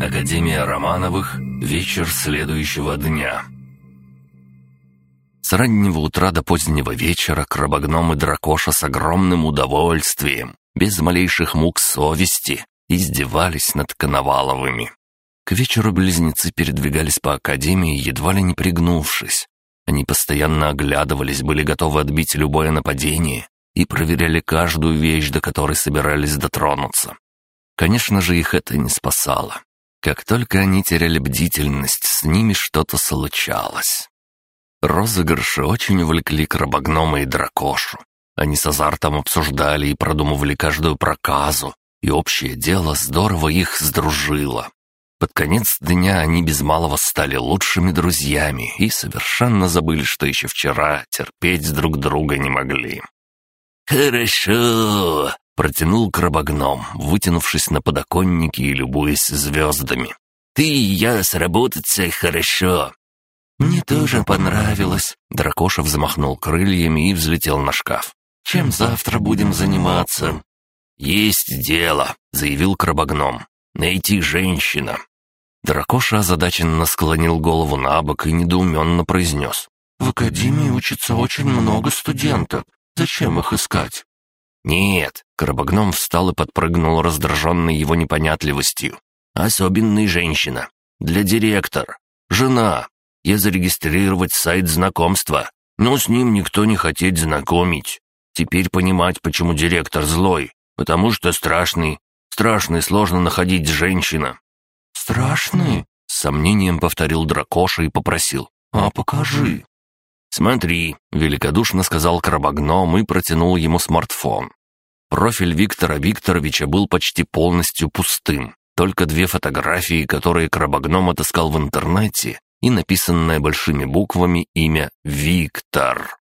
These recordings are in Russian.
Академия Романовых. Вечер следующего дня. С раннего утра до позднего вечера крабогном и дракоша с огромным удовольствием, без малейших мук совести, издевались над Коноваловыми. К вечеру близнецы передвигались по академии, едва ли не пригнувшись. Они постоянно оглядывались, были готовы отбить любое нападение и проверяли каждую вещь, до которой собирались дотронуться. Конечно же, их это не спасало. Как только они теряли бдительность, с ними что-то случалось. Розыгрыши очень увлекли крабогнома и дракошу. Они с азартом обсуждали и продумывали каждую проказу, и общее дело здорово их сдружило. Под конец дня они без малого стали лучшими друзьями и совершенно забыли, что еще вчера терпеть друг друга не могли. «Хорошо!» Протянул крабогном, вытянувшись на подоконнике и любуясь звездами. «Ты и я сработаться хорошо!» «Мне тоже понравилось!» Дракоша взмахнул крыльями и взлетел на шкаф. «Чем завтра будем заниматься?» «Есть дело», — заявил крабогном. «Найти женщина». Дракоша озадаченно склонил голову на бок и недоуменно произнес. «В академии учится очень много студенток. Зачем их искать?» «Нет», — Крабогном встал и подпрыгнул, раздраженный его непонятливостью. «Особенная женщина. Для директора. Жена. Я зарегистрировать сайт знакомства, но с ним никто не хотеть знакомить. Теперь понимать, почему директор злой. Потому что страшный. Страшный сложно находить женщина». «Страшный?» — с сомнением повторил Дракоша и попросил. «А покажи». «Смотри», — великодушно сказал крабогном и протянул ему смартфон. Профиль Виктора Викторовича был почти полностью пустым. Только две фотографии, которые крабогном отыскал в интернете, и написанное большими буквами имя «Виктор».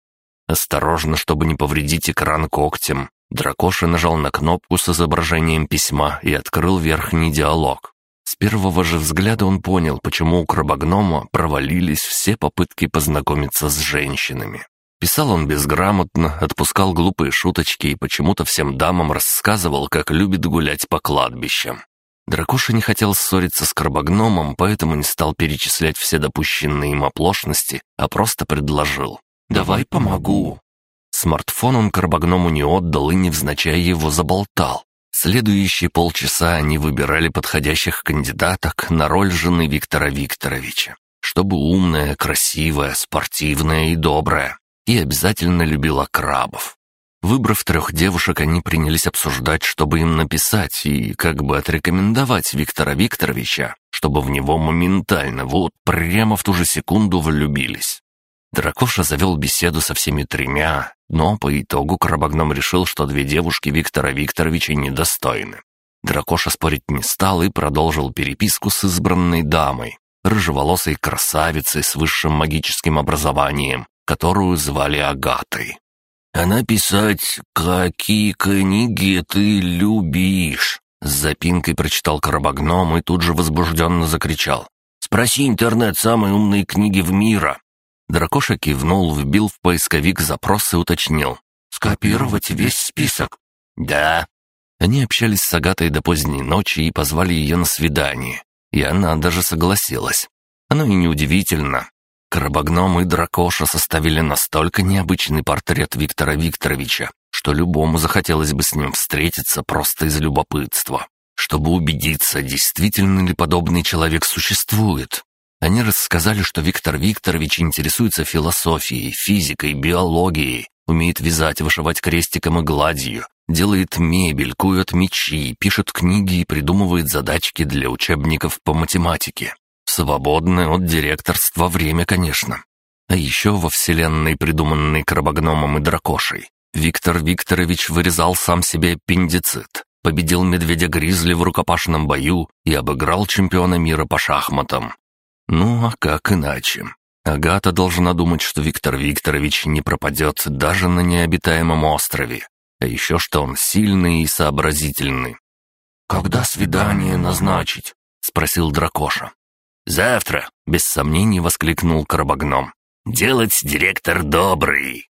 Осторожно, чтобы не повредить экран когтем, Дракоша нажал на кнопку с изображением письма и открыл верхний диалог. С первого же взгляда он понял, почему у крабогнома провалились все попытки познакомиться с женщинами. Писал он безграмотно, отпускал глупые шуточки и почему-то всем дамам рассказывал, как любит гулять по кладбищам. Дракоша не хотел ссориться с крабогномом, поэтому не стал перечислять все допущенные им оплошности, а просто предложил. «Давай помогу». Смартфон он крабогному не отдал и невзначай его заболтал. Следующие полчаса они выбирали подходящих кандидаток на роль жены Виктора Викторовича, чтобы умная, красивая, спортивная и добрая и обязательно любила крабов. Выбрав трех девушек, они принялись обсуждать, чтобы им написать и как бы отрекомендовать Виктора Викторовича, чтобы в него моментально, вот прямо в ту же секунду влюбились. Дракоша завел беседу со всеми тремя, но по итогу Крабогном решил, что две девушки Виктора Викторовича недостойны. Дракоша спорить не стал и продолжил переписку с избранной дамой, рыжеволосой красавицей с высшим магическим образованием, которую звали Агатой. «Она писать, какие книги ты любишь?» С запинкой прочитал Карабагном и тут же возбужденно закричал. «Спроси интернет самые умные книги в мира!» Дракоша кивнул, вбил в поисковик запрос и уточнил. «Скопировать весь список?» «Да». Они общались с Агатой до поздней ночи и позвали ее на свидание. И она даже согласилась. Оно и неудивительно. Крабогном и Дракоша составили настолько необычный портрет Виктора Викторовича, что любому захотелось бы с ним встретиться просто из любопытства, чтобы убедиться, действительно ли подобный человек существует. Они рассказали, что Виктор Викторович интересуется философией, физикой, биологией, умеет вязать, вышивать крестиком и гладью, делает мебель, кует мечи, пишет книги и придумывает задачки для учебников по математике. Свободное от директорства время, конечно. А еще во вселенной, придуманной крабогномом и дракошей, Виктор Викторович вырезал сам себе аппендицит, победил медведя-гризли в рукопашном бою и обыграл чемпиона мира по шахматам. Ну, а как иначе? Агата должна думать, что Виктор Викторович не пропадет даже на необитаемом острове, а еще что он сильный и сообразительный. «Когда свидание назначить?» — спросил Дракоша. «Завтра!» — без сомнений воскликнул Карабагном. «Делать директор добрый!»